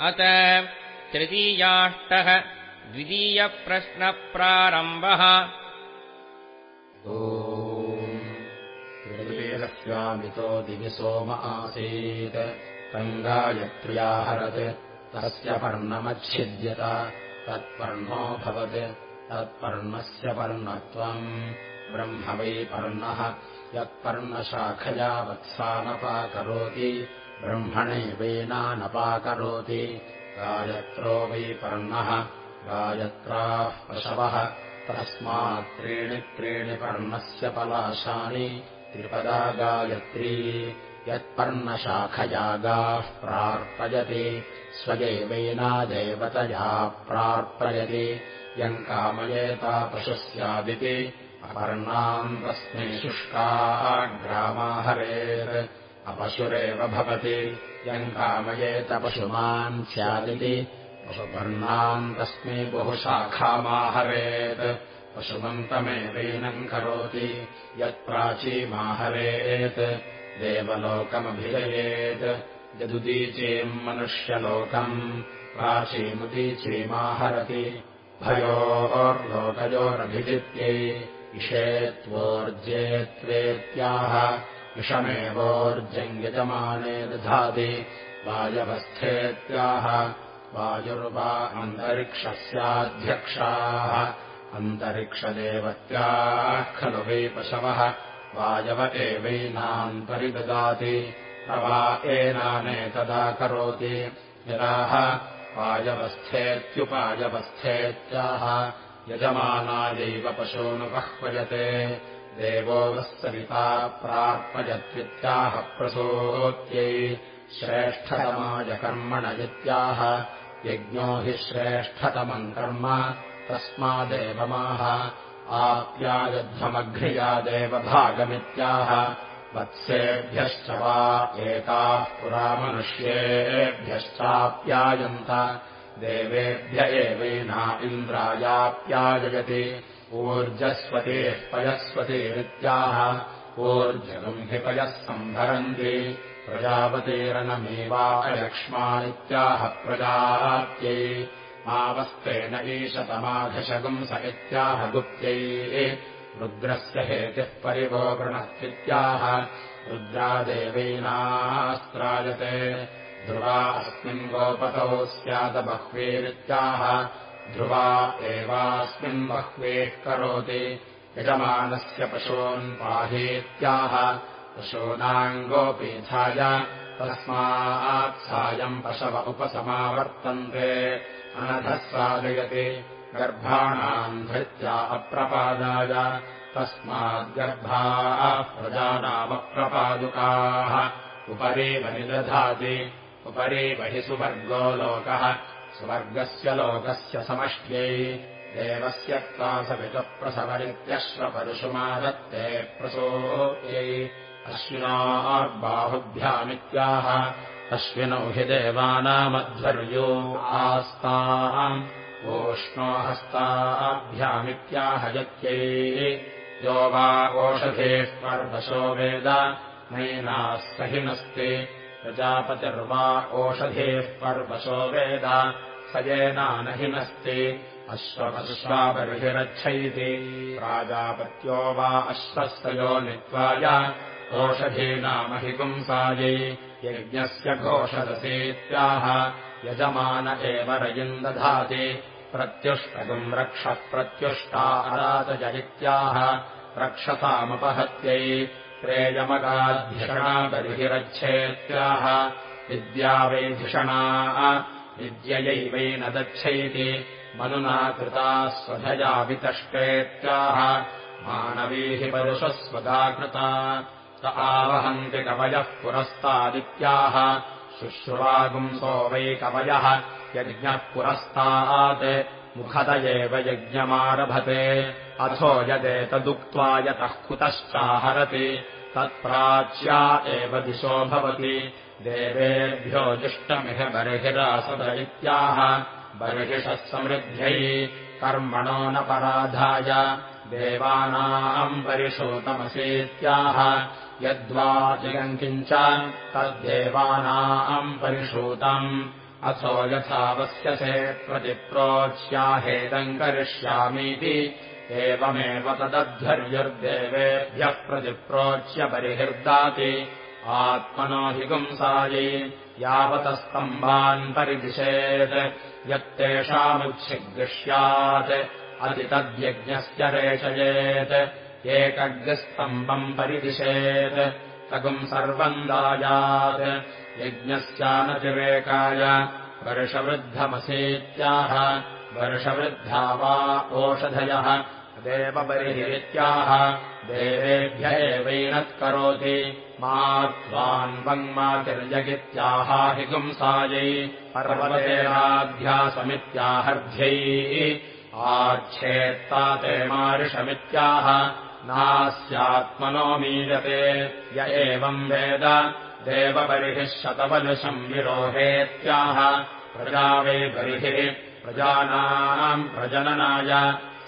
अत तृतीयाष्टः द्वितीयप्रश्नप्रारम्भः। ऋवेदस्यामितो दिवि सोम आसीत्। रङ्गायत्र्याहरत् तस्य पर्णमच्छिद्यत। तत्पर्णोऽभवत् तत्पर्णस्य पर्णत्वम्। ब्रह्म वै पर्णः। यत्पर्णशाखया वत्सानपाकरोति ब्रह्मणैवेनानपाकरोति गायत्रो वै पर्णः गायत्राः पशवः तस्मात् त्रीणि त्रीणि पर्णस्य पलाशानि। त्रिपदा गायत्री यत्पर्णशाखयागाः प्रार्पयति। स्वयैवैनादेवतया प्रार्पयति। यम् कामयेता पशुः स्यादिति अपर्णाम् तस्मै शुष्काग्रामाहरेत् अपशुरेव भवति। यम् कामयेत पशुमान् स्यादिति। पशुपर्णाम् तस्मै बहुशाखामाहरेत्। पशुमन्तमेवैनम् करोति। यत्प्राचीमाहरेत्। देवलोकमभिजयेत्। यदुदीचीम् मनुष्यलोकम् प्राचीमुदीचीमाहरति। भयोर्लोकयोरभिजित्यै। इषेत्वोर्जेत्वेत्याह विषमेवोर्जम् यजमाने दधाति वायवस्थेत्याह वायुर्वा अन्तरिक्षस्याध्यक्षाः। अन्तरिक्षदेवत्याः खलु वै पशवः। वायव एवैनान्तरिददाति। प्रवा एनानेतदा करोति यदाह वायवस्थेत्युपायवस्थेत्याह यजमानायैव पशूनुपह्वयते देवो वः सविता प्रार्पयत्वित्याह प्रसूत्यै श्रेष्ठतमायकर्मण इत्याह यज्ञो हि श्रेष्ठतमम् कर्म तस्मादेवमाह। आप्यायध्वमघ्र्यादेव भागमित्याह वत्सेभ्यश्च वा एताः पुरामनुष्येभ्यश्चाप्यायन्त देवेभ्य एवेना इन्द्रायाप्याययति ऊर्जस्वतेः पयस्वतीरित्याह ऊर्जगम् हि पयः सम्भरन्ति इत्याह प्रजात्यै मावस्तेन ईशतमाघशगुंस इत्याह गुप्त्यै। रुद्रस्य हेतिः परिवोगृणस्त्वित्याह रुद्रादेवैनास्त्रायते। ध्रुवा अस्मिन् गोपतौ स्यादबह्वीरित्याह ध्रुवा एवास्मिन् बह्वेः करोति। यजमानस्य पशून्पाहीत्याह पशूनाम् गोपीथाय तस्मात् सायम् पशव उपसमावर्तन्ते। अनधः साधयति गर्भाणाम् धृत्या अप्रपादाय। तस्माद्गर्भाः प्रजानामप्रपादुकाः। उपरि बलिदधाति उपरि बहि सुवर्गो लोकः सुवर्गस्य लोकस्य समष्ट्यै देवस्य क्वासवितप्रसवरित्यश्वपरुषुमादत्ते प्रसूत्यै अश्विनार्बाहुभ्यामित्याह अश्विनौ हि देवानामध्वर्यो आस्ताम्। ओष्णो हस्ताभ्यामित्याहयत्यै यो वा ओषधेः पर्वशो वेद नैनाः सहिनस्ति प्रजापतिर्वा ओषधेः पर्वशो वेद स येनानहिनस्ति अश्वपश्वाबर्हिरच्छैति प्राजापत्यो वा अश्वस्तयो नित्वाय। ओषधीनामहिपुंसायै यज्ञस्य घोषदसीत्याह। यजमान एव रयिम् दधाति प्रत्युष्टगुम् रक्षः प्रत्युष्टा अरातजयित्याह रक्षतामुपहत्यै। प्रेयमगाद्धिषणा बर्हिरच्छेत्याह विद्या वैधिषणा विद्ययैवै न दच्छैति मनुना कृता स्वधया वितष्टेत्याह। मानवीः परुषस्वदा कृता त आवहन्ति कवयः पुरस्तादित्याह। शुश्रुवागुंसो वै कवयः यज्ञः पुरस्तात्। मुखत एव यज्ञमारभते। अथो यदेतदुक्त्वा यतः कुतश्चाहरति। तत्प्राच्या एव दिशो भवति देवेभ्यो जुष्टमिह बर्हिरासद इत्याह बर्हिषः समृद्ध्यै कर्मणो न पराधाय देवानाम् परिषूतमसीत्याह यद्वा जयम् किञ्च तद्देवानाम् परिषूतम् अथो यथावस्यसे प्रतिप्रोच्याहेदम् करिष्यामीति एवमेव तदध्वर्युर्देवेभ्यः प्रतिप्रोच्य परिहृदाति आत्मनोऽधिगुंसायै यावतस्तम्भान् परिदिशेत् यत्तेषामुच्छिगृह्यात् अतितद्यज्ञस्य रेचयेत् एकग्स्तम्बम् परिदिशेत् तगुम् सर्वम् दायात् यज्ञस्यानतिरेकाय वर्षवृद्धमसीत्याह वर्षवृद्धा वा ओषधयः देवबलिरित्याह देवेभ्य एवैनत्करोति। मा पर्वतेनाध्यासमित्याहर्ध्यैः आच्छेत्ताते मारिषमित्याह नास्यात्मनो मीयते य एवम् वेद। देवबलिः शतबलशम् विरोहेत्याह प्रजा वै बलिः प्रजानाम् प्रजननाय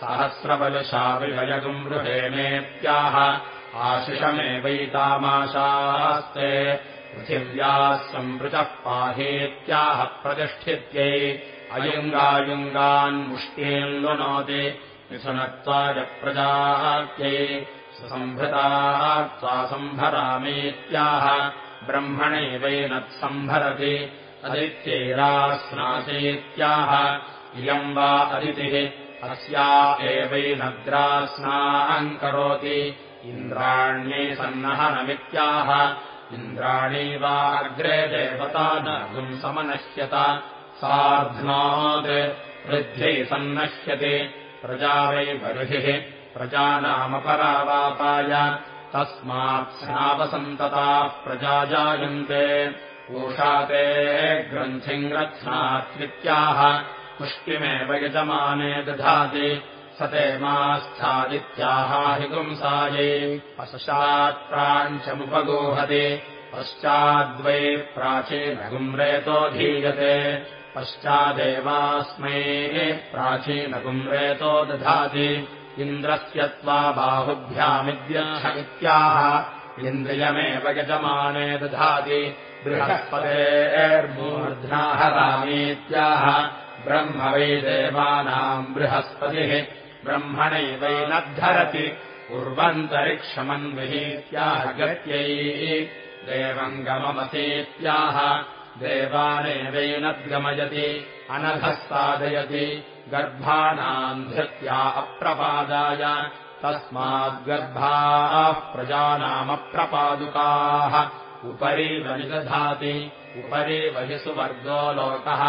सहस्रबलशाविषयगुम् गृहेमेत्याह आशिषमेवैतामाशास्ते पृथिव्याः सम्पृतः पाहेत्याह प्रतिष्ठित्यै अयुङ्गायुङ्गान्मुष्टीम् लुनोति मिथुनत्वाय प्रजात्यै सुसम्भृतात्वा सम्भरामीत्याह ब्रह्मणैवैनत्सम्भरति अदित्यैरास्नासीत्याह इयम् वा अदितिः अस्या एवैनद्रास्नाम् करोति। इन्द्राण्यै सन्नहनमित्याह इन्द्राणी वा अग्रे देवता नगुम् समनश्यत। सार्ध्नात् वृद्ध्यै सन्नश्यति। प्रजा वै बर्हिः प्रजानामपरावापाय तस्मात् स्नावसन्तताः प्रजा जायन्ते। ऊषाते ग्रन्थिम् रत्नात्वित्याह पुष्टिमेव यजमाने दधाति। स ते मास्थादित्याहाहिगुंसायै पश्चात्प्राञ्चमुपगोहति पश्चाद्वै प्राचीनगुम्रेतोऽधीयते पश्चादेवास्मै प्राचीनगुम्रेतो दधाति। इन्द्रस्य त्वा बाहुभ्यामिद्याह इन्द्रियमेव यजमाने दधाति। बृहस्पतेर्मूर्ध्नाहरामीत्याह ब्रह्म वै देवानाम् बृहस्पतिः ब्रह्मणैवैनद्धरति उर्वन्तरिक्षमन्विहीत्याह गत्यैः देवम् गममतीत्याह देवानेवैनद्गमयति अनघः साधयति गर्भाणाम् धृत्या अप्रपादाय तस्माद्गर्भाः प्रजानामप्रपादुकाः उपरि वनिदधाति उपरि वहि सुवर्गो लोकः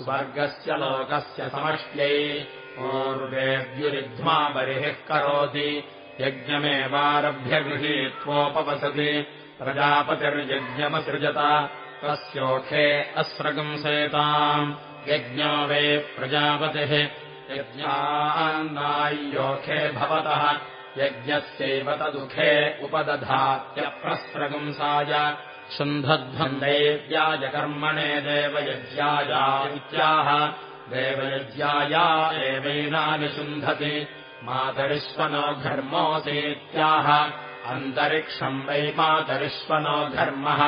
स्वर्गस्य लोकस्य समष्ट्यै पूर्वेद्युरिध्मा बहिः करोति। यज्ञमेवारभ्य गृहीत्वोपवसति। प्रजापतिर्यज्ञमसृजत। तस्योखे अस्रगंसेताम् यज्ञो वे प्रजापतिः। यज्ञान्नाय्योखे भवतः। यज्ञस्यैव तदुखे उपदधात्यप्रस्रगुंसाय शुन्धध्वन्दैव्याजकर्मणे देवयज्ञाया इत्याह देवयज्ञाया एवैनानुशुन्धति मातरिष्वनो घर्मोऽसीत्याह अन्तरिक्षम् वै मातरिष्वनो घर्मः।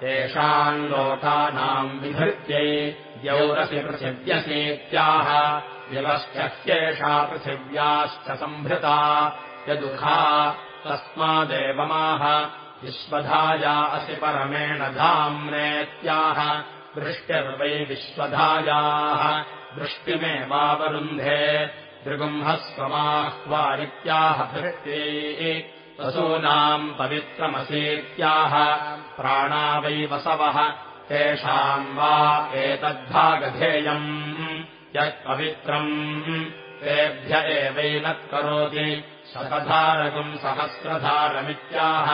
तेषाम् लोकानाम् विभृत्यै द्यौरसि पृथिव्यसीत्याह व्यवस्थ्यह्येषा पृथिव्याश्च सम्भृता यदुखा तस्मादेवमाह विश्वधाया असि परमेण धाम्नेत्याह वृष्ट्यर्वै विश्वधायाः वृष्टिमेवावरुन्धे दृगुंहस्वमाह्वारित्याह भृत्यै वसूनाम् पवित्रमसीत्याह प्राणा वै वसवः तेषाम् वा एतद्भागधेयम् यत्पवित्रम् तेभ्य एवैनत्करोति शतधारकम् सहस्रधारमित्याह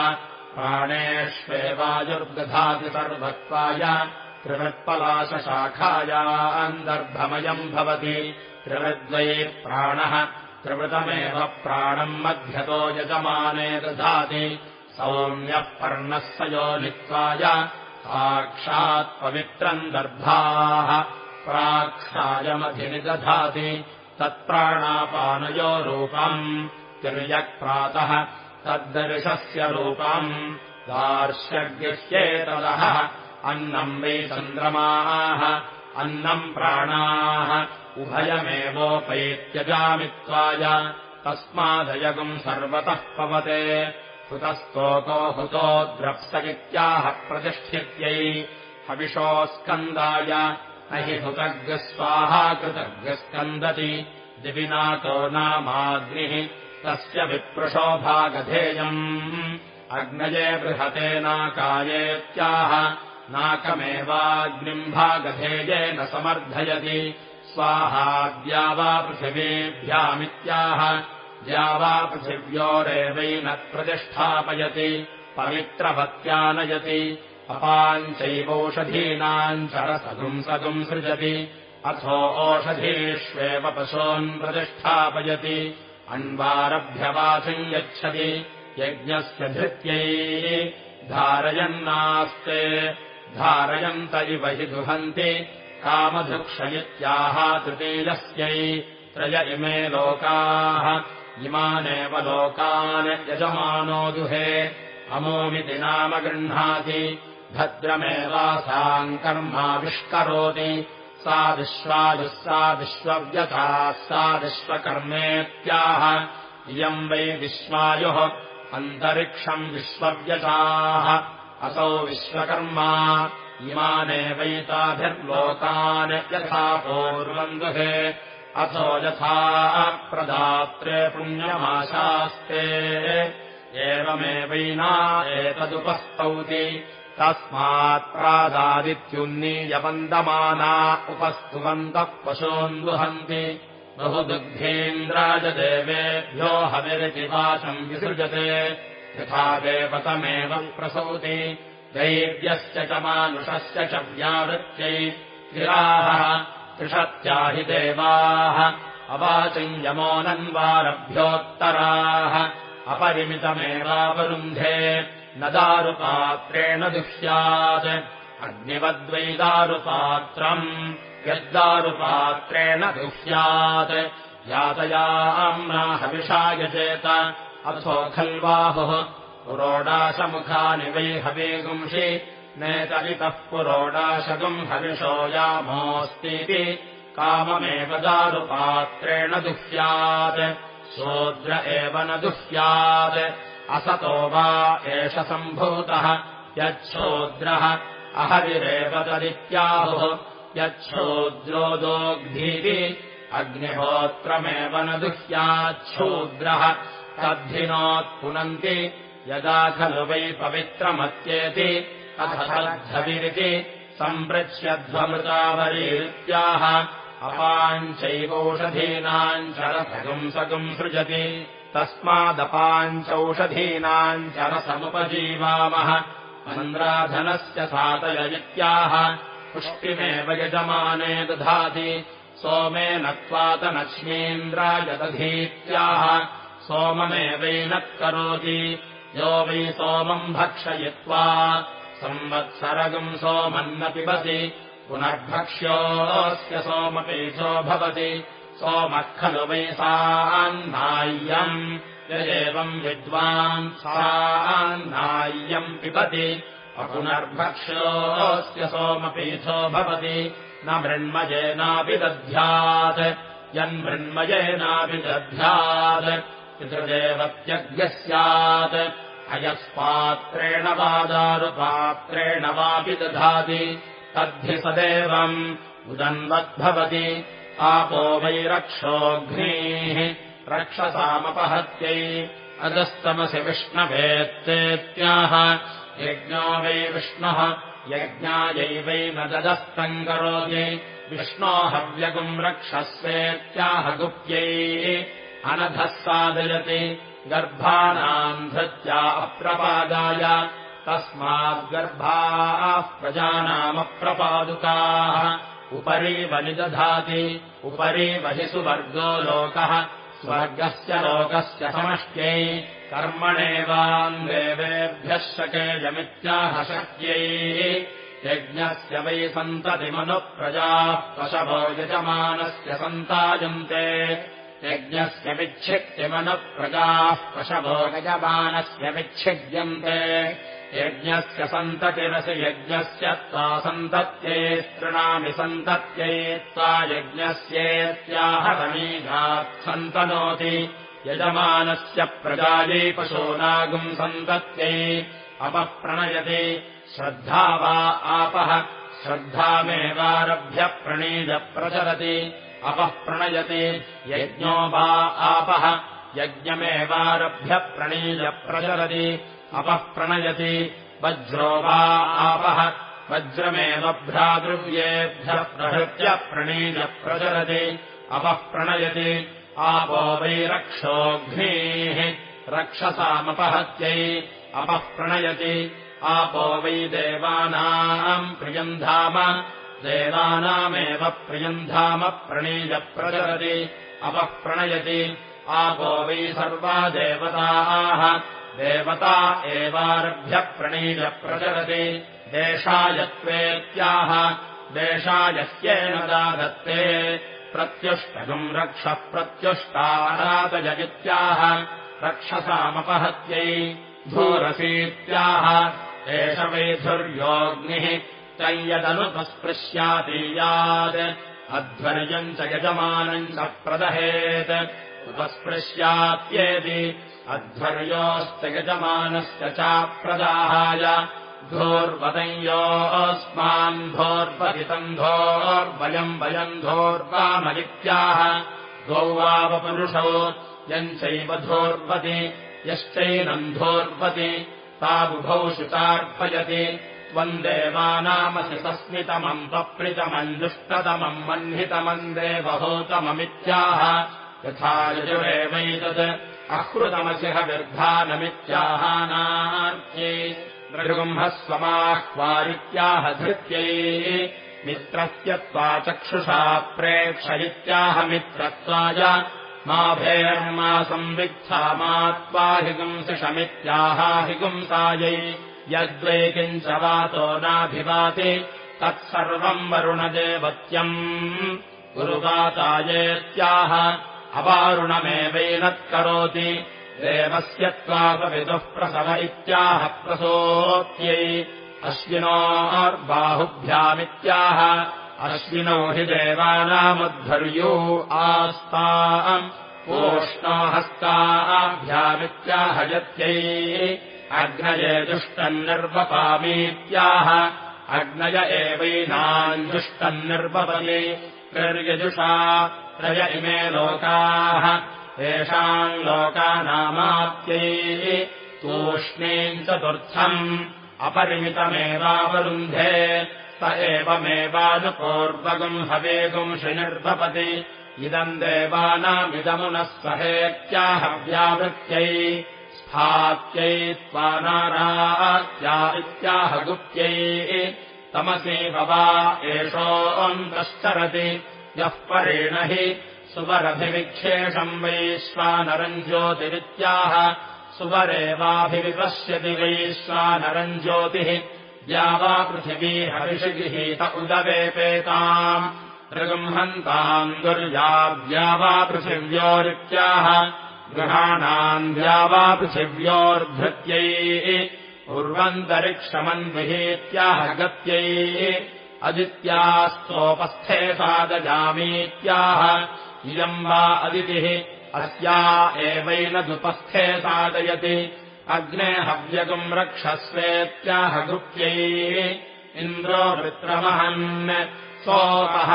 प्राणेष्वेवायुर्दधाति सर्वत्वाय त्रिवृत्पलाशशाखायान्दर्भमयम् भवति। त्रिवृद्वै प्राणः त्रिवृतमेव प्राणम् मध्यतो यजमाने दधाति। सौम्यः पर्णः स योनित्वाय साक्षात्पवित्रम् दर्भाः। प्राक्षायमधिनिदधाति। तत्प्राणापानयो रूपम्। तिर्यक्प्रातः तद्दर्शस्य रूपम् दार्श्यगृह्येतदः अन्नम् वै चन्द्रमाः अन्नम् प्राणाः। उभयमेवोपैत्यजामित्वाय तस्मादयगुम् सर्वतः पवते। हुतस्तोको हुतो द्रप्स इत्याह प्रतिष्ठित्यै हविषोऽस्कन्दाय न हि हुतग्स्वाहा कृतग्स्कन्दति दिविनातो नामाग्निः तस्य विप्रशोभागधेयम् अग्नये बृहते नाकायेत्याह नाकमेवाग्निम् भागधेयेन समर्थयति। स्वाहाद्या वा पृथिवीभ्यामित्याह द्या पृथिव्योरेवैन प्रतिष्ठापयति पवित्रवत्यानयति अपाञ्चैवौषधीनाम् चरसगुंसगुम् सृजति। अथो ओषधीष्वेव पशून् प्रतिष्ठापयति अन्वारभ्यवाचम् यच्छति यज्ञस्य धृत्यै धारयन्नास्ते धारयन्त इव हि दुहन्ति कामधुक्षयित्याह तृतीयस्यै त्रय इमे लोकाः इमानेव लोकान् यजमानो दुहे अमोमिति नाम गृह्णाति भद्रमेवासाम् कर्माविष्करोति सा विश्वायुः सा विश्वव्यथाः सा विश्वकर्मेत्याह। इयम् वै विश्वायुः अन्तरिक्षम् विश्वव्यचाः असौ विश्वकर्मा इमानेवैताभिर्लोकान् यथा पूर्वम् अथो यथा प्रदात्रे पुण्यमाशास्ते। एवमेवैना एतदुपस्तौति तस्मात् प्रादादित्युन्नीयवन्दमाना उपस्तुवन्तः पशून् दुहन्ति बहुदुग्धेन्द्राजदेवेभ्यो हविरितिवाचम् विसृजते। यथा देवतमेव प्रसौति। दैव्यस्य च मानुषस्य च व्यावृत्यै। गिराः त्रिषत्याहि देवाः। अवाचम् यमोऽनन्वारभ्योत्तराः अपरिमितमेवावरुन्धे न दारुपात्रेण दुह्यात्। अग्निवद्वैदारुपात्रम् यद्दारुपात्रेण दुह्यात्। यातयाम्ना हविषा यजेत। अथो खल्वाहुः पुरोडाशमुखानि वै हवेगुंषि। नेतरितः पुरोडाशगुम् हविषो यामोऽस्तीति। काममेव दारुपात्रेण दुह्यात्। शूद्र एव न दुह्यात् असतो वा एष सम्भूतः यच्छूद्रः। अहविरेव तदित्याहुः यच्छूद्रोदोग्धीः अग्निहोत्रमेव न दुह्याच्छूद्रः। तद्धिनोत्पुनन्ति यदा खलु वै पवित्रमत्येति। अथ तद्धविरिति सम्पृच्छ्यध्वमृतावरीत्याह अपाञ्चैवौषधीनाम् चरसगुंसगुम् सृजति तस्मादपाञ्चौषधीनाम् चरसमुपजीवामः मन्द्राधनस्य सातय इत्याह पुष्टिमेव यजमाने दधाति। सोमेन त्वातनक्ष्मीन्द्रायदधीत्याह। सोममेवैनः करोति यो वै सोमम् भक्षयित्वा। संवत्सरगम् सोमन्न पिबति पुनर्भक्ष्योऽस्य सोमपीठो भवति सोमः खलु वै सान्नाय्यम् यदेवम् विद्वान् सान्नाय्यम् पिबति। अपुनर्भक्ष्योऽस्य सोमपीठो भवति। न मृण्मयेनापि दध्यात् यन्मृण्मयेनापि दध्यात् पितृदेवत्यज्ञः स्यात्। अयस्पात्रेण वा दारुपात्रेण वापि दधाति तद्धि सदेवम् उदन्वद्भवति आपो वै रक्षोऽघ्नीः रक्षसामपहत्यै अदस्तमसि विष्णवेत्तेत्याह यज्ञो वै विष्णुः यज्ञायैवै न ददस्तम् करोति विष्णो हव्यगुम् रक्षस्वेत्याह गुप्यै अनधः सादयति गर्भाणाम् धृत्या अप्रपादाय तस्माद्गर्भाः प्रजानामप्रपादुकाः उपरि बलिदधाति उपरि बहि सुवर्गो लोकः स्वर्गस्य लोकस्य समष्ट्यै कर्मणेवान् देवेभ्यः शकेयमित्याह शक्यै यज्ञस्य वै सन्ततिमनुप्रजाः पशवो यजमानस्य सन्तायन्ते यज्ञस्य विच्छित्तिमनुप्रजाः पशवो यजमानस्य विच्छिद्यन्ते यज्ञस्य सन्ततिरसि यज्ञस्य त्वा सन्तत्यै तृणामि सन्तत्यै त्वा यज्ञस्येत्याहरमीघात् सन्तनोति। यजमानस्य प्रजायै पशूनागुम् सन्तत्यै अपप्रणयति। श्रद्धा वा आपः श्रद्धामेवारभ्य प्रणीज प्रचरति। अपः प्रणयति यज्ञो वा आपः यज्ञमेवारभ्य प्रणीज प्रचरति अपः प्रणयति। वज्रो वा आपः। वज्रमेव भ्रातृव्येभ्यः प्रहृत्य प्रणीज प्रचरति। अपः प्रणयति। आपो वै रक्षोऽघ्नीः रक्षसामपहत्यै अपः प्रणयति। आपो वै देवानाम् प्रियन्धाम देवानामेव प्रियन्धाम प्रणीज प्रचरति। अपः प्रणयति। आपो वै सर्वा देवताः देवता एवारभ्य प्रणीज प्रचरति देशायत्वेत्याह देशायस्येन दाधत्ते प्रत्युष्टगम् रक्षः प्रत्युष्टारातजगित्याह रक्षसामपहत्यै धूरसीत्याह। एष वैधुर्योऽग्निः तय्यदनुपस्पृश्यातीयात् अध्वर्यम् च यजमानम् च प्रदहेत् उपस्पृश्यात्येति अध्वर्योश्च यजमानस्य चाप्रदाहाय धोर्वदञ्योऽस्मान् धोर्वहितम् धोर्वयम् वयम् धोर्वामदित्याह द्वौ वावपुरुषौ यम् चैव धोर्वति यश्चैनम् धोर्वति ताबुभौ शुचार्पयति त्वम् देवानामसि सस्मितमम् पप्रितमम् दुष्टतमम् मह्नितमम् देवहोतममित्याह यथा यजुरेवैतत् अकृतमसिह व्यर्धानमित्याहानार्च्यै नृगुम्हस्वमाह्वारित्याह धृत्यै मित्रस्य त्वा चक्षुषा प्रेक्ष इत्याह मित्रत्वाय मा भेर्मा संवित्था मा त्वा हिगुंसिषमित्याहाहिगुंसायै यद्वै किञ्च वातो नाभिवाति तत्सर्वम् वरुणदेवत्यम् गुरुवातायेत्याह अवारुणमेवैनत्करोति देवस्य त्वापविदुः प्रसव इत्याह प्रसोत्यै। अश्विनोर्बाहुभ्यामित्याह अश्विनो हि देवानामुद्धर्यो आस्ताम्। ओष्णो हस्ताभ्यामित्याहयत्यै अग्नये दुष्टम् निर्वपामीत्याह अग्नय एवैनाञ्जुष्टम् निर्वपति निर्यजुषा त्रय इमे लोकाः। येषाम् लोकानामाप्यै तूष्णीम् चतुर्थम्। अपरिमितमेवावरुन्धे। स एवमेवानुपूर्वगुम् हवेगुंषि निर्भपति इदम् देवानामिदमुनः सहेत्याहव्यावृत्यै स्थात्यै त्वा नारात्या इत्याह गुप्त्यै। तमसी भवा एषोऽन्तश्चरति यः परेण हि सुवरभिविक्षेषम् वैश्वानरम् ज्योतिरित्याह सुवरेवाभिविपश्यति वैश्वानरम् ज्योतिः द्यावा पृथिवी हविषिगृहीत उदवेपेताम् ऋगुम्हन्ताम् दुर्याव्यावा पृथिव्योरित्याह गृहाणाम् द्यावा पृथिव्योर्धृत्यै उर्वन्तरिक्षमन्विहीत्याह गत्यै अदित्यास्तोपस्थे सादजामीत्याह इयम् वा अदितिः अस्या एवैनदुपस्थे सादयति अग्ने हव्यगुम् रक्षस्वेत्याह गुप्त्यै इन्द्रो वृत्रमहन् सोपः।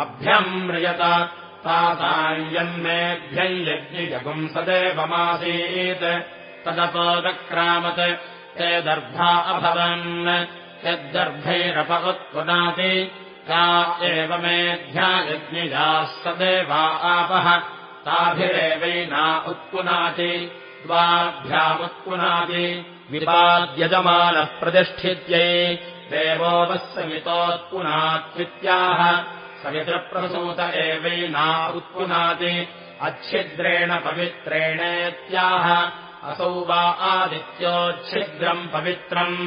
अभ्यम् म्रियत तासाञ्जन्मेभ्यम् यज्ञिजगुम् सदेवमासीत्। तदपोदक्रामत् ते दर्भा अभवन् यद्दर्भैरप उत्पुनाति का एवमेध्या यज्ञिजाः सदेवा आपः ताभिरेवैना उत्पुनाति द्वाभ्यामुत्पुनाति विपाद्यजमानः प्रतिष्ठित्यै देवोपस्समितोत्पुनात्वित्याह सवितृप्रसूत एवैना उत्पुनाति अच्छिद्रेण पवित्रेणेत्याह असौ वा आदित्योच्छिद्रम् पवित्रम्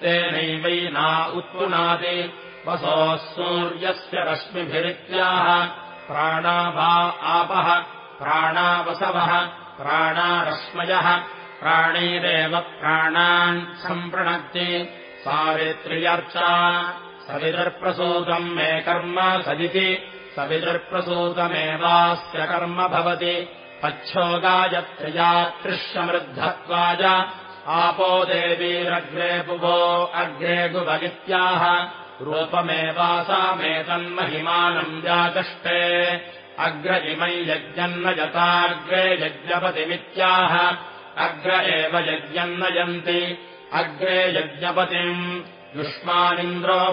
तेनैवैना उत्पुनाति। वसोः सूर्यस्य रश्मिभिरित्याह। प्राणा वा आपः प्राणावसवः प्राणारश्मयः प्राणीरेव प्राणान् सम्पृणक्ति सावित्र्यर्चा सविदर्प्रसूतम् मे कर्म सदिति। सविदर्प्रसूतमेवास्य कर्म भवति। पच्छो गायत्र्या कृष्यमृद्धत्वाय आपो देवीरग्रे पुभो अग्रे गुभगित्याह रूपमेवासामेतन्महिमानम् व्याचष्टे अग्र इमै यज्ञन्न यताग्रे यज्ञपतिमित्याह। अग्र एव यज्ञन्नयन्ति। अग्रे यज्ञपतिम्। युष्मानिन्द्रो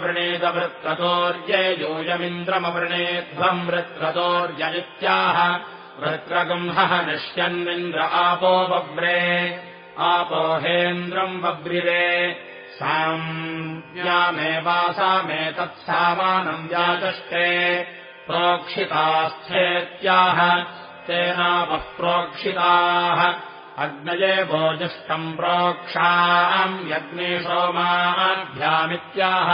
वृत्रतोर्य इत्याह। वृत्रगुंहः निश्यन्निन्द्र आपो बव्रे आपोहेन्द्रम् बव्रिरे साम्यामेवासामेतत्सामानम् व्याचष्टे प्रोक्षितास्थेत्याह तेनापः प्रोक्षिताः। अग्नये भोजिष्टम् प्रोक्षाम् यज्ञेशोमाभ्यामित्याह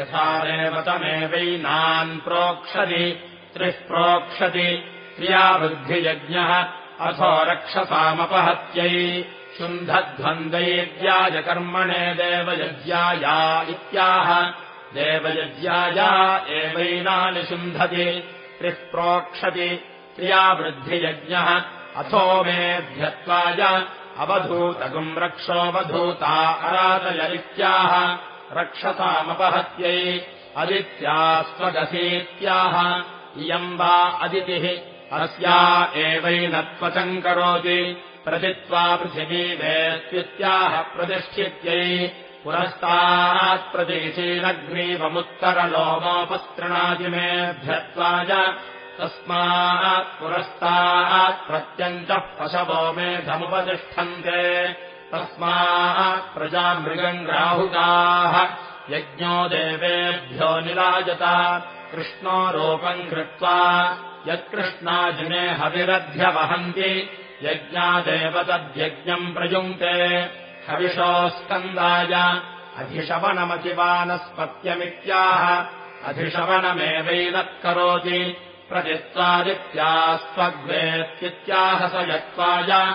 यथा देवतमेवैनान् प्रोक्षति त्रिः प्रोक्षति। क्रियावृद्धियज्ञः अथो रक्षसामपहत्यै शुन्धध्वन्द्वैद्यायकर्मणे देवयज्ञाया इत्याह। देवयज्ञाया एवैनानि शुन्धति त्रिः प्रोक्षति क्रियावृद्धियज्ञः। अथो मेऽध्यत्वाय अवधूतगुम् रक्षोऽवधूता अरातय इत्याह। रक्षसामपहत्यै अदित्या स्वगसीत्याह। इयम् वा अदितिः अस्या एवैनत्वचम् करोति प्रदित्वा पृथिवीवेत्युत्याह प्रतिष्ठित्यै पुरस्तात्प्रदेशीनग्रीवमुत्तरलोमोपस्तृणादिमेऽभ्यत्वाय तस्मात् पुरस्तात् प्रत्यन्तः पशवो मेधमुपतिष्ठन्ते। तस्मात् प्रजामृगम् ग्राहुकाः यज्ञो देवेभ्यो निराजता। कृष्णो रूपम् कृत्वा यत्कृष्णाजिने हविरध्यवहन्ति यज्ञादेव तद्यज्ञम् प्रयुङ्क्ते हविषोस्कन्दाय अधिशवनमतिवानस्पत्यमित्याह। अधिशवनमेवैनत्करोति प्रतित्वादित्यास्त्वग्वेत्याह स यत्त्वाय।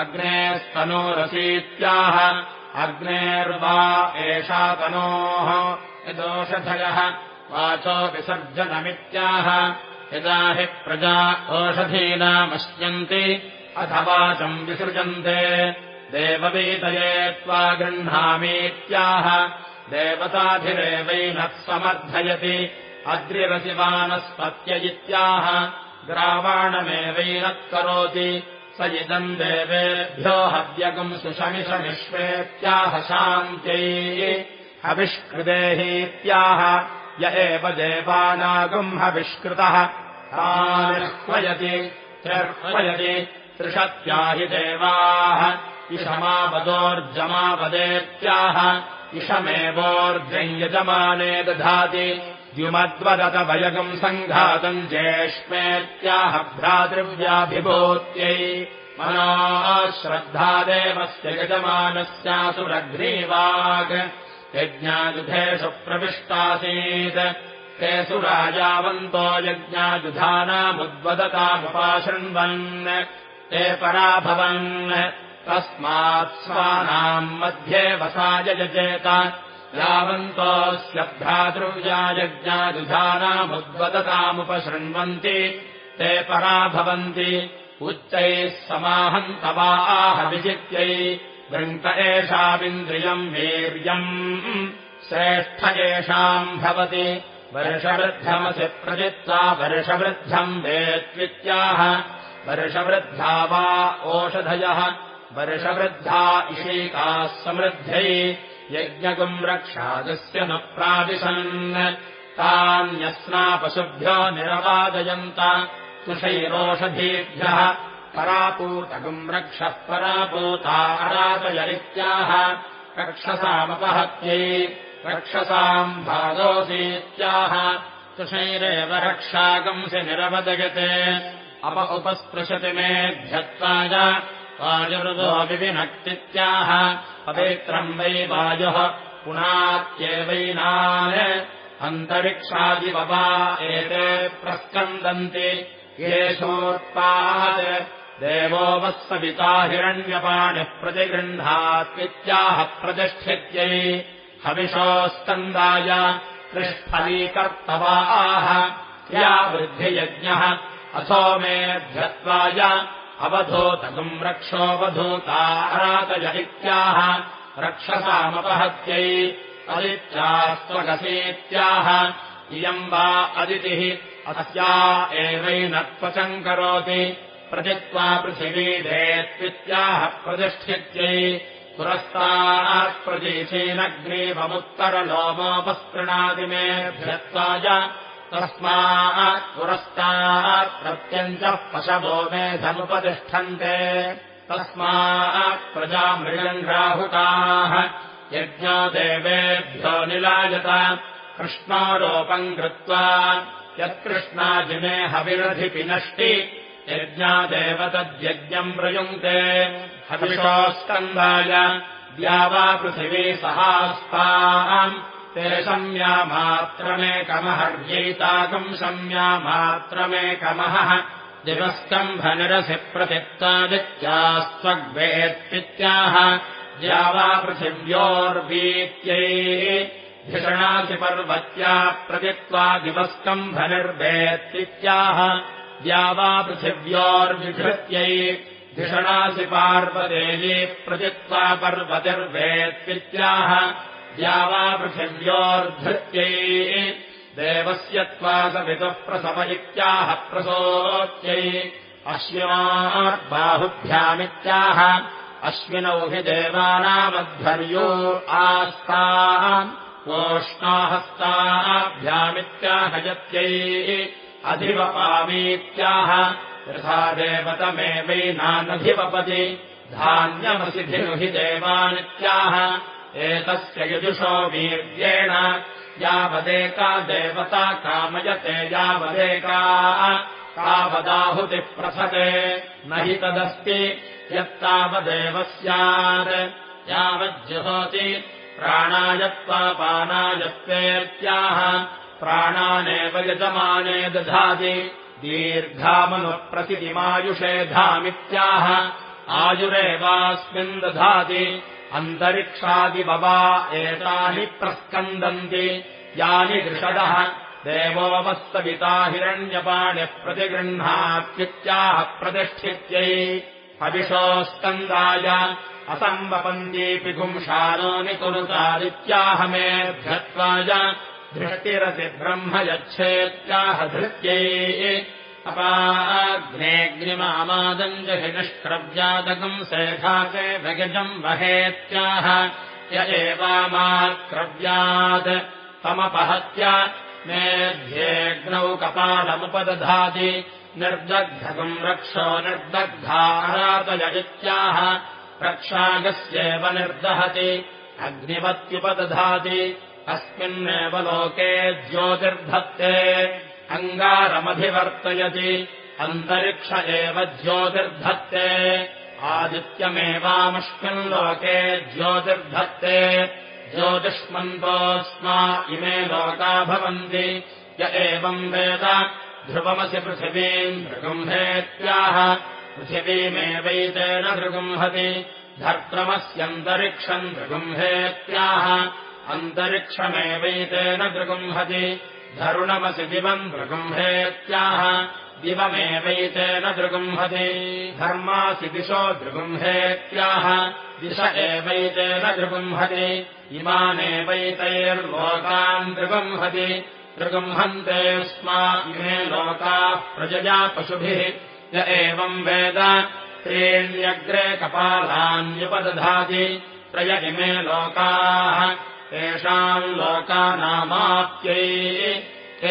अग्नेस्तनोरसीत्याह अग्नेर्वा एषा तनोः। यदोषधयः। वाचो विसर्जनमित्याह। यदा हि प्रजा ओषधीनामश्यन्ति अथ वाचम् विसृजन्ते। देववीतये त्वा गृह्णामीत्याह। देवताभिरेवैनः समर्थयति। अद्रिरसिवानस्पत्य इत्याह ग्रावाणमेवैनः करोति स इदम् देवेभ्यो हव्यगम् सुशमिषमिष्वेत्याह शान्त्यै। हविष्कृतेहीत्याह य एव देवानागम् हविष्कृतः। तानिह्वयति त्रिर्ह्वयति त्रिषत्या हि देवाः। इषमापदोर्जमापदेत्याह इषमेवोर्जयजमाने दधाति। द्युमद्वदतभयगम् सङ्घातम् ज्येष्मेत्याह भ्रातृव्याभिभूत्यै। मनो श्रद्धा देवस्य यजमानस्यासुरघ्रीवाग् यज्ञायुधेषु प्रविष्टासीत्। ते सुराजावन्तो यज्ञायुधानामुद्वदतामुपाशृण्वन् ते पराभवन्। तस्मात् स्वानाम् मध्ये वसायजचेत यावन्तोऽस्य भ्रातृव्या यज्ञायुधानामुद्वदतामुपशृण्वन्ति ते पराभवन्ति। उच्चैः समाहन्तवा आह विजित्यै। वृङ्क एषामिन्द्रियम् वीर्यम्। श्रेष्ठ एषाम् भवति। वर्षवृद्धमसि प्रजित्वा वर्षवृद्धम् वेत्वित्याह वर्षवृद्धा वा ओषधयः। वर्षवृद्धा इषैकाः समृद्ध्यै यज्ञगुम् रक्षादस्य न प्राविशन् तान्यस्नापशुभ्यो निरवादयन्त। तुषैरोषधीभ्यः परापूतगुम् रक्षः परापूता अरातयरित्याह रक्षसामपहत्यै रक्षसाम् भागोऽसीत्याह। तुषैरेव रक्षागंसि निरवदयते अप उपस्पृशति मेऽध्यत्वाय वायुरुदो विविनक्तित्याह। पवित्रम् वै वायुः पुनात्येवैनान् अन्तरिक्षादिववा एते प्रस्कन्दन्ति। येषोत्पात् देवो वत्सविता हिरण्यपाणिः प्रतिगृह्णात्वित्याह प्रतिष्ठित्यै। हविषोस्कन्दाय कृष्फलीकर्तवाः या वृद्धियज्ञः अवधूतकम् रक्षोऽवधूतारातय इत्याह रक्षसामपहत्यै अदित्यास्त्वगसीत्याह। इयम् वा अदितिः अस्या एवैनत्वचम् करोति। प्रतित्वा पृथिवीदेत्वित्याह प्रतिष्ठित्यै पुरस्तात्प्रतीचीनग्रीवमुत्तरलोमोपस्तृणादिमेभ्यत्वाय तस्मात् पुरस्तात् प्रत्यञ्चः पशवो मेधमुपतिष्ठन्ते तस्मात् प्रजामृगम् राहुताः यज्ञो देवेभ्यो निलायत। कृष्णारोपम् कृत्वा यत्कृष्णाजिने हविरधिपि नष्टि यज्ञादेव तद्यज्ञम् प्रयुङ्क्ते। हविषोस्कन्धाय द्यावा पृथिवी सहास्ताम् ते शम्यामात्रमेकमहर्यैताकम् शम्यामात्रमेकमहः दिवस्कम्भनिरसि प्रतित्तादित्यास्त्वग्वेत्पित्याह द्यावा पृथिव्योर्वीत्यै धिषणासिपर्वत्या प्रतित्वा दिवस्कम्भनिर्वेत्तित्याह द्यावा पृथिव्योर्विधृत्यै धिषणासि पार्वदेवी प्रतित्वा पर्वतिर्वेत्पित्याह द्यावा पृथिव्योर्धृत्यै देवस्य त्वा सवितुः प्रसव इत्याह प्रसोत्यै। अश्विनार्बाहुभ्यामित्याह अश्विनौ हि देवानामध्वर्यो आस्ता। ओष्णाहस्ताभ्यामित्याहयत्यै अधिवपामीत्याह यथा देवतमेवैनानधिवपति धान्यमसिधिनुहि देवानित्याह एतस्य यजुषो वीर्येण यावदेका देवता कामयते यावदेका तावदाहुतिः प्रथते न हि तदस्ति यत्तावदेव स्यात्। यावज्जुहोति प्राणायत्वापानायत्वेत्याह प्राणानेव यजमाने दधाति। दीर्घामनुप्रतिमायुषेधामित्याह आयुरेवास्मिन् दधाति अन्तरिक्षादिबवा एतानि प्रस्कन्दन्ति यानि दृषदः। देवोऽवस्तविता हिरण्यपाणिः प्रतिगृह्णात्युत्याह प्रतिष्ठित्यै। हविषोस्कन्दाय असम्वपन्तीपि पुंशानोनि कुरुतादित्याह मेऽभ्यत्वाय धृष्टिरसि ब्रह्म यच्छेत्याह धृत्यै अपाग्नेऽग्निमामादम् जहि निष्क्रव्यादकम् सेखाके भगजम् वहेत्याह य एवामाक्रव्यात् तमपहत्य मेध्येऽग्नौ कपालमुपदधाति निर्दग्धकम् रक्षो निर्दग्धारातय इत्याह रक्षागस्येव निर्दहति अग्निवत्युपदधाति अस्मिन्नेव लोके ज्योतिर्धत्ते अङ्गारमधिवर्तयति। अन्तरिक्ष एव ज्योतिर्धत्ते। आदित्यमेवामस्मिन्लोके ज्योतिर्धत्ते। ज्योतिष्मन्तोऽस्मा इमे लोका भवन्ति। य एवम् वेद। ध्रुवमसि पृथिवीम् दृगुम्भेत्याह पृथिवीमेवैतेन दृगुम्हति धर्त्रमस्यन्तरिक्षम् दृगुम्भेत्याह अन्तरिक्षमेवैतेन दृगुम्हति धरुणमसि दिवम् दृगुम्भेत्याह दिवमेवैतेन दृगुम्हति धर्मासि दिशो दृगुम्भेत्याह दिश एवैतेन दृगुम्हति इमानेवैतैर्लोकान् दृगुम्हति इमे लोकाः प्रजया पशुभिः। य एवम् वेद। त्रीण्यग्रे कपालान्युपदधाति त्रय इमे लोकाः तेषाम् लोकानामाप्यै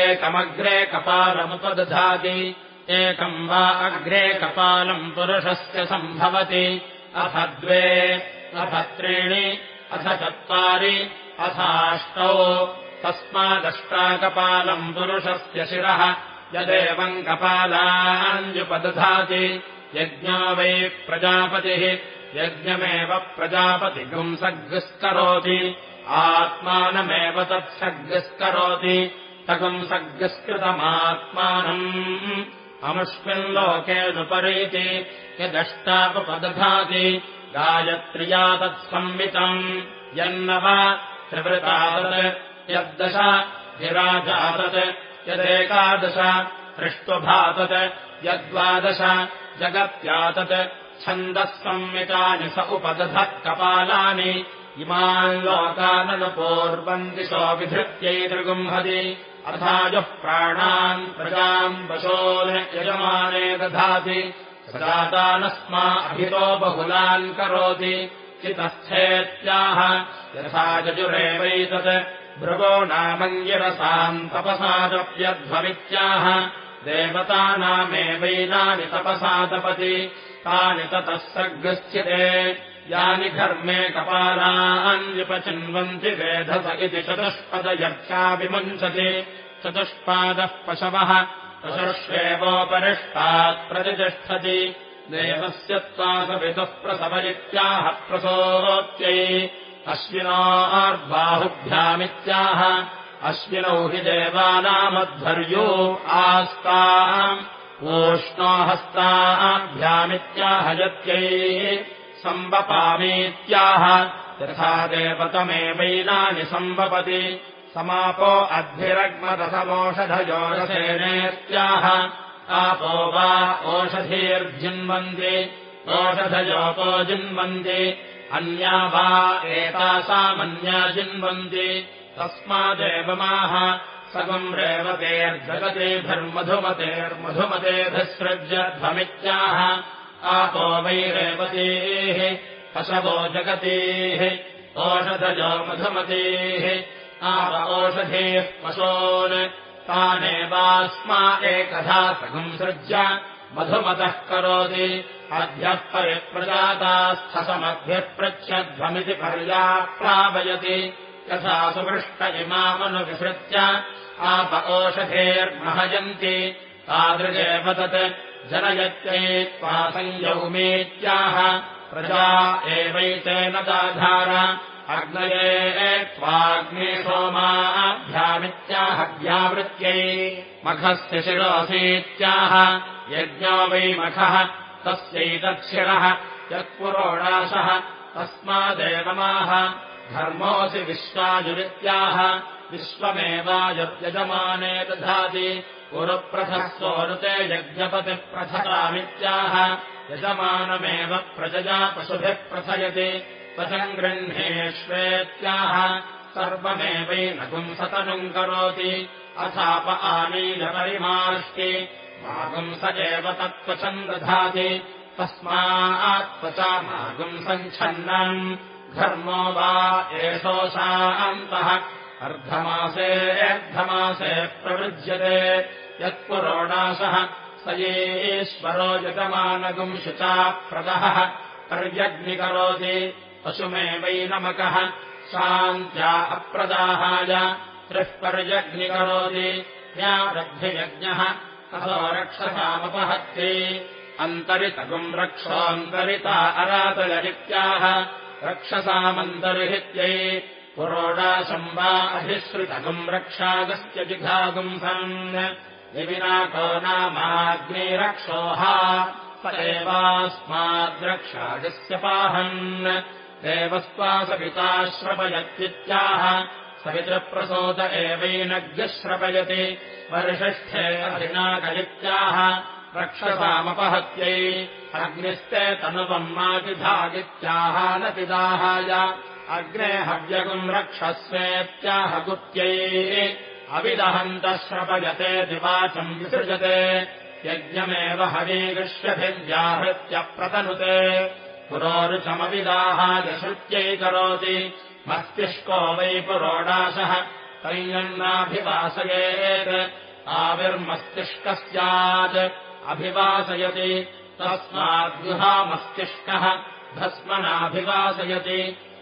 एकमग्रे कपालमुपदधाति एकम् वा अग्रे कपालम् पुरुषस्य सम्भवति। अथ द्वे अथ त्रीणि अथ चत्वारि अथाष्टौ तस्मादष्टाकपालम् पुरुषस्य शिरः यदेवम् कपालान्युपदधाति। यज्ञो वै प्रजापतिः यज्ञमेव प्रजापतिगुंसग्स्करोति आत्मानमेव तत्सग्स्करोति तगुंसग्स्कृतमात्मानम् अमुष्मिल्लोकेऽनुपरीति यदष्टापदधाति गायत्र्या तत्संवितम्। यन्न वा त्रिवृतादत् यद्दश विराजातत् यदेकादश हृष्ट्वभातत् यद्वादश जगत्यातत्। छन्दः संवितानि स उपदधः कपालानि इमान् लोकाननुपूर्वम् दिशो विधृत्यै दृगुम्हति अथायुः प्राणान् प्रजाम् वशोन् यजमाने दधाति। सदातानस्मा अभितो बहुलान् करोति। चितस्थेत्याह यथा यजुरेवैतत्। भृगो नामङ्गिरसाम् तपसादप्यध्वमित्याह देवतानामेवैनानि तपसा तपति। तानि ततः सर्गस्थिते यानि घर्मे कपालान्युपचिन्वन्ति वेधस इति चतुष्पदयर्चा विमुञ्चति चतुष्पादः पशवः पशुष्वेवोपरिष्टात् प्रतिष्ठति। देवस्य त्वासवितुः प्रसव इत्याह प्रसोत्यै अश्विनार्बाहुभ्यामित्याह अश्विनौ हि देवानामध्वर्यो आस्ता। ओष्णो हस्ताभ्यामित्याहयत्यै सम्बपामीत्याह यथा देवतमेवैनानि सम्बपति समापो अद्भिरग्मदसमोषधयोरसेनेत्याह आपो वा ओषधीर्जिन्वन्ति। ओषधयोपो जिन्वन्ति। अन्या वा एतासामन्या जिन्वन्ति। तस्मादेवमाह। सगम् रेवतेर्जगतेभिर्मधुमतेर्मधुमतेभिसृज्यध्वमित्याह आपो वै रेवतेः पशवो जगतेः ओषधजो मधुमतेः आप ओषधेः पशोन् तानेवास्मा एकधा सगुंसृज्य मधुमतः करोति अद्यः परिप्रजातास्थसमभ्यः पृच्छध्वमिति पर्याप्लावयति यथा सुपृष्ट इमामनुविसृत्य आप ओषधेर्महयन्ति तादृगेव तत् जनयत्यै त्वा संयौमेत्याह प्रजा एवैतेन दाधार। अग्नये त्वाग्ने सोमाभ्यामित्याहव्यावृत्यै मखस्य शिरोऽसीत्याह यज्ञो वै मखः तस्यैतच्छिरः यत्पुरोडाशः तस्मादेवमाह। धर्मोऽसि विश्वाजुरित्याह विश्वमेवायुर्यजमाने दधाति पुरुप्रथः सोरुते यज्ञपतिप्रथतामित्याह यजमानमेव प्रजया पशुभिः प्रथयति पशम् गृह्णेष्वेत्याह सर्वमेवैनगुंसतनुम् करोति अथाप आनीलपरिमाष्टि मागुंस एव तत्त्वचम् दधाति तस्मात्त्वचा मागुंसञ्छन्नम् घर्मो वा एषोऽशान्तः अर्धमासेऽर्धमासे प्रवृज्यते। यत्पुरोडाशः स येश्वरो यजमानगुंशुचाप्रदः पर्यग्निकरोति पशुमेवैनमकः शान्त्या अप्रदाहाय त्रिः पर्यग्निकरोति ज्ञारब्धियज्ञः ततो रक्षसामपहत्यै। अन्तरितगुम् रक्षोऽन्तरिता अरातयरित्याह रक्षसामन्तर्हित्यै पुरोडाशम् वा अधिश्रितगुम् रक्षागस्य जिघागुम्सन् विनाको नामाग्निरक्षोहा। स एवास्माद्रक्षागस्य पाहन्। देवस्त्वासपिताश्रपयत्वित्याह सवितृप्रसोद एवैनग्यश्रपयति वर्षष्ठे अधिनाकयित्याह रक्षसामपहत्यै। अग्निस्ते तनुवम् मातिधागित्याह न पिदाहाय अग्ने हव्यगुम् रक्षस्वेत्याह गुप्त्यै अविदहन्तः श्रपयते दिवाचम् विसृजते यज्ञमेव हवीकृष्यभिव्याहृत्य प्रतनुते पुरोरुचमविदाहाय श्रुत्यै करोति मस्तिष्को वै पुरोडाशः तैयन्नाभिवासयेत् आविर्मस्तिष्कः स्यात् अभिवासयति तस्माद्गुहामस्तिष्कः भस्मनाभिवासयति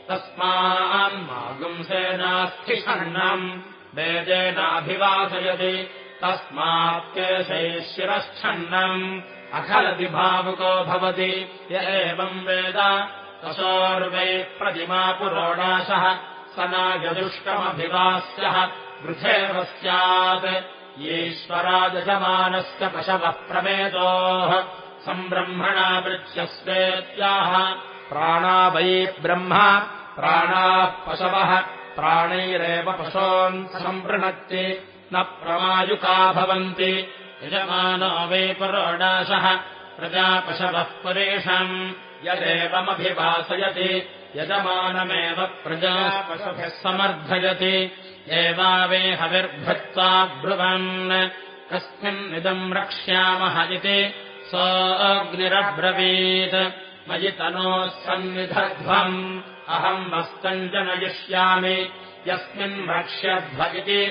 तस्मान्मागुंसेनास्थिषण्णम् वेदेनाभिवासयति। तस्मात्केशैः शिरश्छन्नम् अखलति भावुको भवति। य एवम् वेद। तशोर्वै प्रतिमा पुरोडाशः स नायदुष्कमभिवास्यः वृथेव स्यात्। ईश्वरादशमानस्य पशवः प्रमेतोः सम्ब्रह्मणा वृक्षस्वेत्याह प्राणा वै ब्रह्म प्राणाः पशवः प्राणैरेव पशोन् सम्पृणत्ति न प्रमायुका भवन्ति। यजमानो वै परोडाशः प्रजापशवः पुरेषम्। यदेवमभिवासयति यजमानमेव प्रजापशुभिः समर्थयति। एवावे हविर्भृत्वा ब्रुवन् कस्मिन्निदम् रक्ष्यामः इति सोऽग्निरब्रवीत् मयि तनोः सन्निधध्वम् अहम् वस्तम् जनयिष्यामि यस्मिन् रक्ष्यध्व इति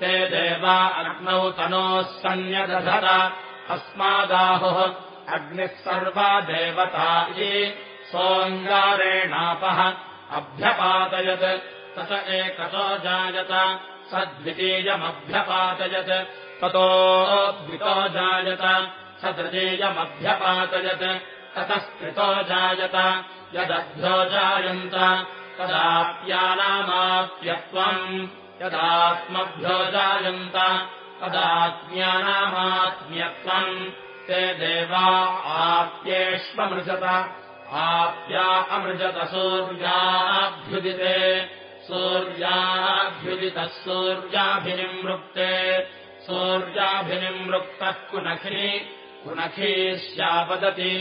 ते देवा अग्नौ तनोः सन्न्यदधर अस्मादाहुः अग्निः सर्वा देवता इति सोऽङ्गारेणापः अभ्यपातयत्। तत एकतो जायत। स द्वितीयमभ्यपातयत् ततो द्वितो जायत। स तृतीयमभ्यपातयत् ततस्त्रितो जायत यदभ्यो जायन्त तदाप्यानामाप्यत्वम् यदात्मभ्यो जायन्त तदात्म्यानामात्म्यत्वम्। ते देवा आप्येष्वमृजत आप्या अमृजत सूर्याभ्युदिते। सूर्याभ्युदितः सूर्याभिनिमृक्ते सूर्याभिनिमृक्तः कुनखी कुनखी स्यापदति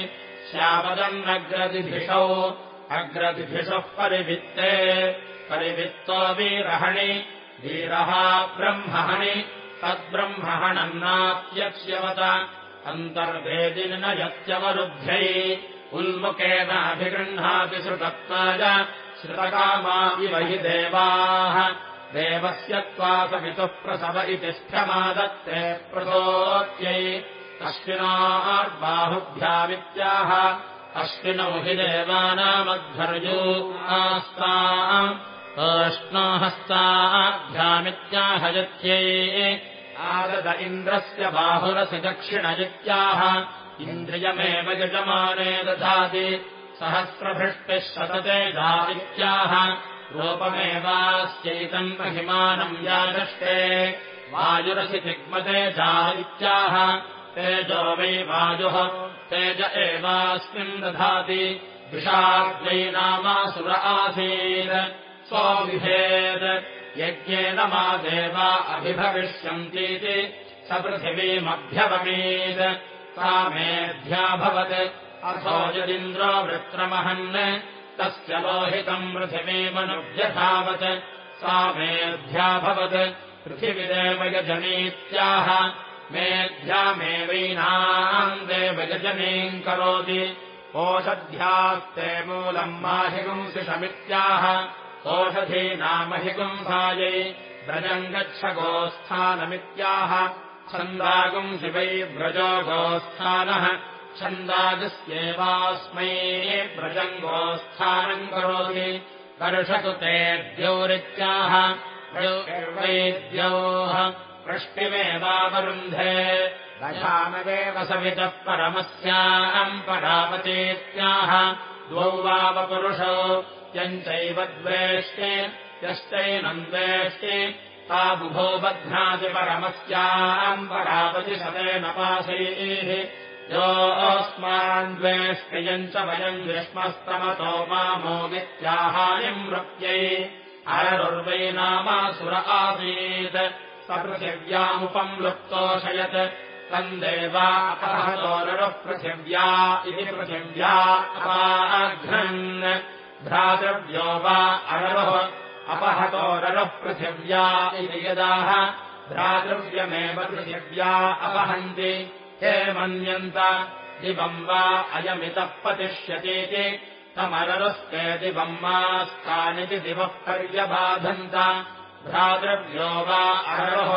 स्यापदन्नग्रदिभिषौ अग्रदिभिषः। परिवित्ते। परिवित्तो वीरहणि। वीरः ब्रह्मणि तद्ब्रह्मणन्नात्यक्ष्यवत अन्तर्वेदिन यत्यवरुद्ध्यै उन्मुखेनाभिगृह्णाति श्रुतत्वाय। श्रुतकामा इव हि देवाः। देवस्य त्वासमितुः प्रसव इति स्थ्यमादत्ते प्रसोत्यै अश्विनार्बाहुभ्यामित्याह। अश्विनौ हि देवानामध्वर्यो आस्ताम् अष्णोहस्ताभ्यामित्याहयत्यै आदद इन्द्रस्य बाहुरसि दक्षिणजित्याह। इन्द्रियमेव यजमाने दधाति। सहस्रभृष्टिः शतते इत्याह रूपमेवास्यैतम् महिमानम् यादष्टे वायुरसि दिग्मते इत्याह तेजो वै वायुः तेज एवास्मिन् दधाति विषाद्वै नामासुर आसीत्। स्वविभेद यज्ञेन मा देवा अभिभविष्यन्तीति स पृथिवीमभ्यवमीत् सा मेऽध्याभवत् अथो यदिन्द्रो वृत्रमहन् तस्य लोहितम् पृथिवीमनुव्यधावत् सा मेऽध्याभवत् पृथिविदेव यजनीत्याह मेऽध्यामेवैनाम् देवयजनीम् करोति। ओषध्यास्ते मूलम् माहिगुंसिषमित्याह ओषधीनामहिगुम्भायै व्रजम् गच्छ गोस्थानमित्याह। छन्दागुंसि वै व्रजो गोस्थानः। छन्दागस्येवास्मै व्रजम् गोस्थानम् करोति। ते द्यौरित्याह। वैद्योः वृष्टिमेवावरुन्धे दशामदेव सवितः परमस्याम् परावतीत्याह द्वौ वावपुरुषौ यञ्चैव द्वेष्टे यश्चैनम् द्वेष्टे बध्नाति परमस्याम् परापति शतेन पाशैः। योऽस्मान्द्वेष्टयम् च वयम् ग्रीष्मस्तमतो मामोगित्याहायम् वृत्यै अररुर्वै नामासुर आसीत्। स पृथिव्यामुपम् लुप्तोषयत् तम् देवा अपहतोररुः पृथिव्या इति पृथिव्या अपाघ्नन्। भ्रातृव्यो वा अररुः अपहतोररुः पृथिव्या इति यदाह। भ्रातृव्यमेव पृथिव्या अपहन्ति। हे मन्यन्त दिवम् वा अयमितः पतिष्यतीति। तमररुस्ते दिवम् मास्तानिति दिवः पर्यबाधन्त भ्रातृव्यो वा अररुः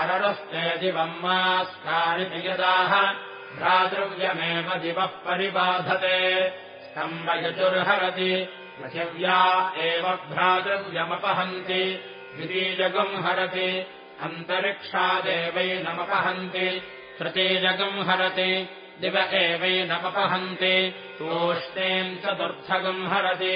अररुस्ते दिवम् मास्तानिति यदाह भ्रातृव्यमेव दिवः परिबाधते। स्तम्भयजुर्हरति पृथिव्या एव भ्रातृव्यमपहन्ति द्वितीयगम् हरति अन्तरिक्षादेवैनमपहन्ति तृतीयगम् हरति दिव एवैनमपहन्ति तूष्णेम् चतुर्थगम् हरति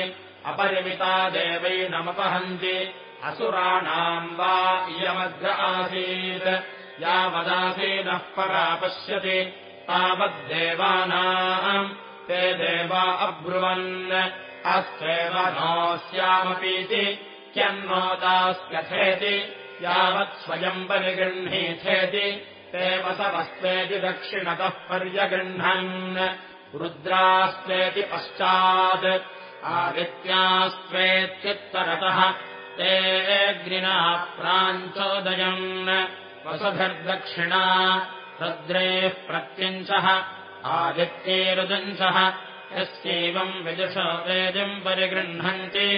अपरिमिता देवैनमपहन्ति असुराणाम् वा इयमग्र आसीत्। यावदासीनः परा पश्यति तावद्देवानाम् ते देवा अब्रुवन्। अस्त्वेव नोऽस्यामपीति क्यन्नोदास्यथेति यावत् स्वयम् परिगृह्णीथेति। ते वसवस्त्वेति दक्षिणतः पर्यगृह्णन्। रुद्रास्त्वेति पश्चात्। आदित्यास्त्वेत्युत्तरतः ते अग्निना प्राञ्चोदयन् वसुभिर्दक्षिणा रुद्रेः प्रत्यञ्चः आदित्यैरुदंशः। यस्यैवम् विदुष वेदिम् परिगृह्णन्ति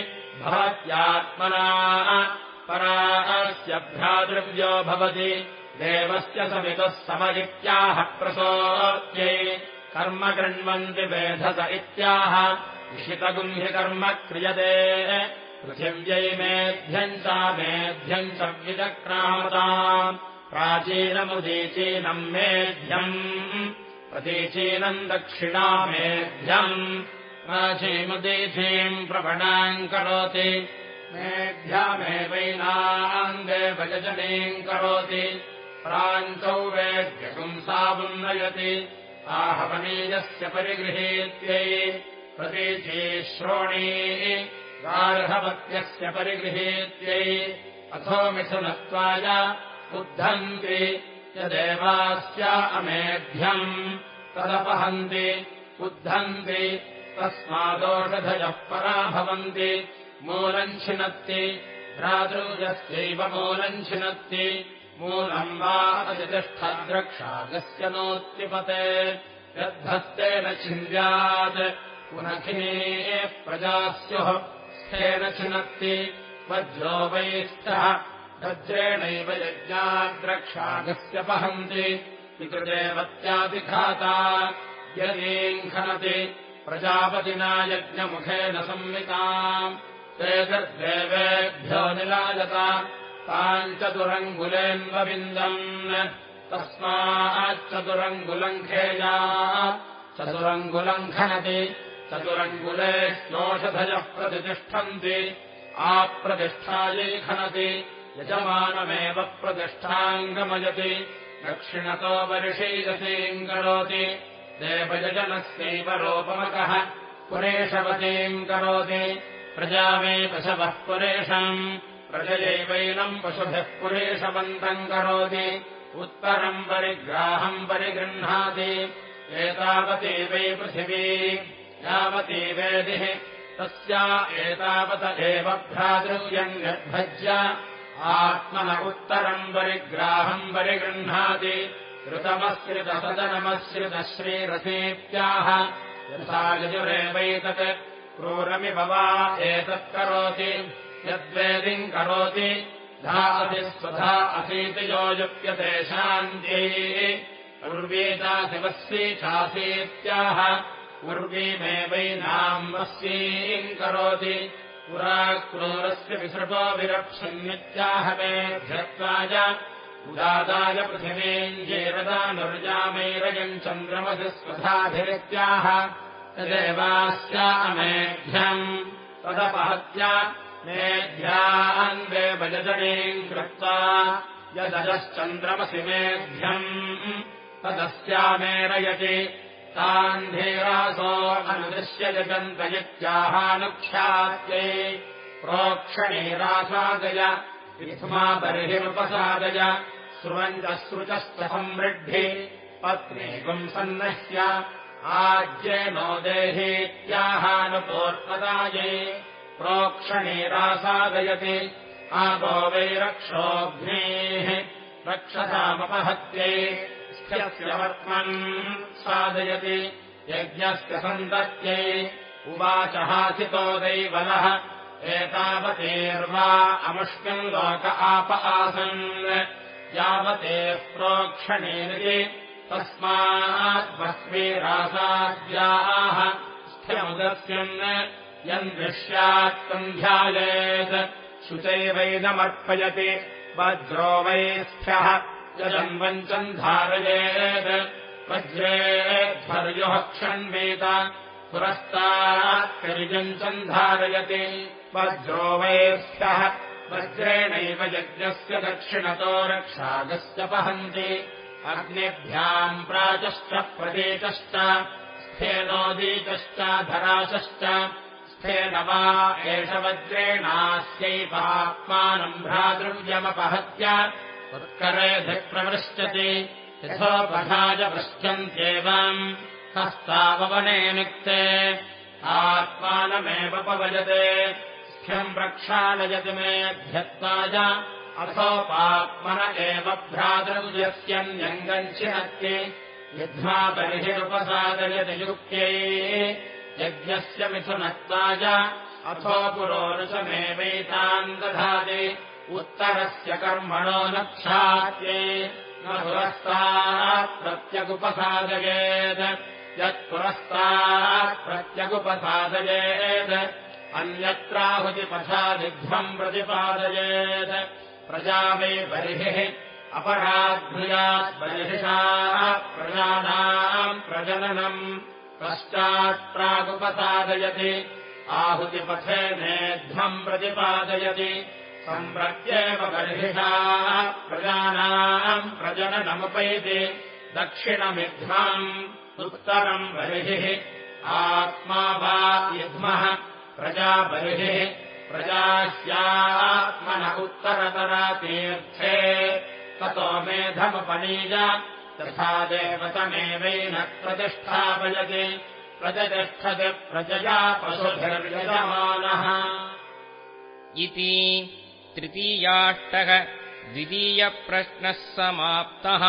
भवत्यात्मना परास्य भ्रातृव्यो भवति। देवस्य समितः समदित्याह प्रसोत्यै कर्म गृह्ण्वन्ति वेधस इत्याह। इषितगुह्यकर्म क्रियते पृथिव्यै मेध्यम् च मेध्यम् च विचक्रामताम् प्राचीनमुदीचीनम् मेध्यम्। प्रतीचीनम् दक्षिणामेध्यम् प्राचीमुदीचीम् प्रवणाम् करोति। मेध्यामेवैनाङ्गे भजनीम् करोति प्राञ्चौ वेद्यपुंसामुन्नयति आहवनीयस्य परिगृहीत्यै प्रतीची श्रोणी गार्हवत्यस्य परिगृहीत्यै मिथुनत्वाय उद्धन्ति यदेवास्य अमेध्यम् तदपहन्ति उद्धन्ति परा भवन्ति मूलम् छिनत्ति भ्रातृजस्यैव मूलम् छिनत्ति मूलम् वा अतिष्ठद्रक्षागस्य नोत्तिपते यद्धस्तेन छिन्द्यात् पुनखिने प्रजा स्थेन छिनत्ति वज्रो वैष्ठः वज्रेणैव यज्ञाद्रक्षागस्य पहन्ति पितृदेवत्यादिघाता यदीङ्खनति प्रजापतिना यज्ञमुखेन संविताम् ते तद्देवेभ्यो निलायत ताम् चतुरङ्गुलेन्वविन्दन् तस्माच्चतुरङ्गुलङ्घेया चतुरङ्गुलङ्घनति चतुरङ्गुले श्लोषधयः प्रतिष्ठन्ति। आप्रतिष्ठायै खनति। यजमानमेव प्रतिष्ठाङ्गमयति। दक्षिणतो परिषैजतीम् करोति। देवयजनस्यैव रोपमकः पुरेशवतीम् करोति। प्रजा मे पशवः पुरेशम् प्रजयैवैनम् पशुभिः पुरेशवन्तम् करोति। उत्तरम् परिग्राहम् परिगृह्णाति। एतावती वै पृथिवी यावती वेदिः। तस्या एतावत एव भ्रातृयम् निर्भज्य आत्मन उत्तरम् परिग्राहम् परिगृह्णाति। ऋतमश्रितसदनमश्रितश्रीरथेत्याह यथा यजुरेवैतत् क्रूरमिव वा एतत्करोति यद्वेदिम् करोति। धा अति स्वधा असीति योजुप्यते शान्त्यै उर्वीता शिवस्वी चासीत्याह उर्वीमेवैनाम् वस्यीम् करोति पुरा क्रूरस्य विसृपो विरप्सन्नित्याहमे धत्वाय उदादाय पृथिवीम् जेरदानुर्जामैरयम् चन्द्रमसि स्वधाभिरित्याह तदेवास्यामेध्यम् तदपहत्य मेध्याम् देवजनीम् कृत्वा यदजश्चन्द्रमसि मेध्यम् तदस्यामेरयति धीरासो अनुदृश्य जगन्तयित्याहानुख्यात्यै प्रोक्षणीरासादय विस्मा बर्हिमुपसादय स्रुवञ्चश्रुचश्च संवृद्धि पत्नीकुम् सन्नह्य आज्येनो देहीत्याहानुपोर्पदायै प्रोक्षणीरासादयति आपो वै रक्षोऽग्नेः रक्षसामपहत्यै साधयति। यज्ञस्य सन्तत्यै उवाच हासितो दैवलः एतावतेर्वा अमुष्मिन् लोक आप आसन्। यावतेः प्रोक्षणेरिति तस्माद्भस्मीरासाद्याः स्थ्यमुदस्यन्। यन्दृश्यात् सन्ध्यायेत्। शुचैवैदमर्पयति वज्रो वै स्थ्यः यजन्वञ्चम् धारयेत्। वज्रेध्वर्युः क्षण्वेत। पुरस्तात्कर्यञ्चम् धारयति वज्रो वै स्थ्यः वज्रेणैव यज्ञस्य दक्षिणतो रक्षागस्य पहन्ति। अग्निभ्याम् प्राचश्च प्रदेशश्च। स्थेनोदीतश्च धराशश्च। स्थेन वा एष वज्रेणास्यैवात्मानम् भ्रातृव्यमपहत्य उत्करेऽधिप्रवृश्यति यथोपधाय निक्ते आत्मानमेव पवजते स्थ्यम् प्रक्षालयति मेऽध्यत्ताय अथोपात्मन एव भ्रातृव्यस्यन्यङ्गञ्चिनत्ति युद्ध्वा बर्हिरुपसादयति युक्त्यै। यज्ञस्य मिथुनत्ताय अथो पुरोरुषमेवैताम् दधाति उत्तरस्य कर्मणो नक्षात्ये न पुरस्तात् प्रत्यगुपसादयेत्। यत्पुरस्तात् प्रत्यगुपसादयेत्। अन्यत्राहुतिपथादिध्वम् प्रतिपादयेत्। प्रजा वै बर्हिः अपराद्भुयात् बर्हिषाः प्रजानाम् प्रजननम्। पश्चात्प्रागुपसादयति आहुतिपथे नेध्वम् प्रतिपादयति सम्प्रत्येव बर्हिषाः प्रजानाम् प्रजननमुपैति दक्षिणमिध्वम् उत्तरम् बर्हिः आत्मा वा युध्मः प्रजा बर्हिः प्रजास्यात्मन उत्तरतरातीर्थे ततो मेधमुपनीय तथा देवतमेवैन प्रतिष्ठापयति प्रतिष्ठति प्रजया पशुभिर्यजमानः इति तृतीयाष्टः द्वितीयप्रश्नः समाप्तः